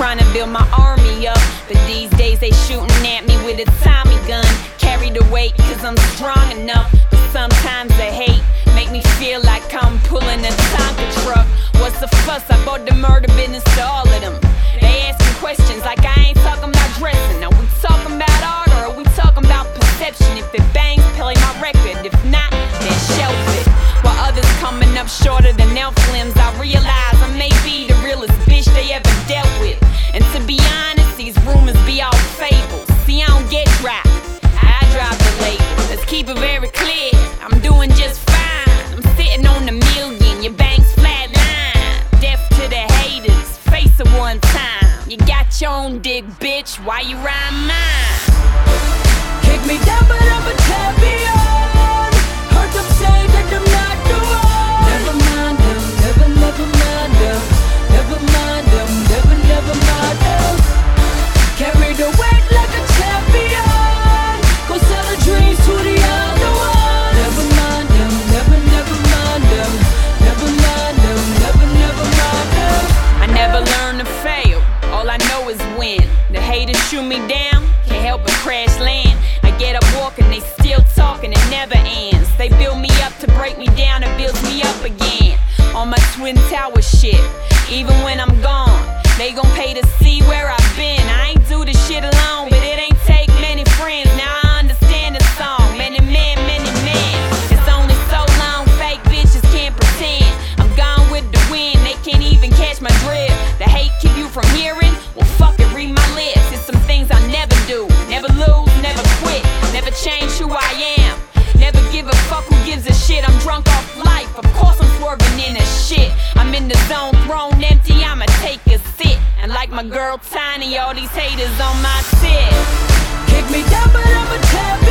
trying to build my army up. But these days they shooting at me with a Tommy gun. Carry the weight, cause I'm strong enough. But sometimes the hate make me feel like I'm pulling a Tonka truck. What's the fuss? I bought the murder business to all of them. They asking questions like I walking, they still talking, it never ends. They build me up to break me down and build me up again. On my twin tower shit, even when I'm gone, they gon' pay to see where I've been. I ain't do this shit alone, throne empty, I'ma take a sit. And like my girl Tiny, all these haters on my sit. Kick me down, but I'ma tap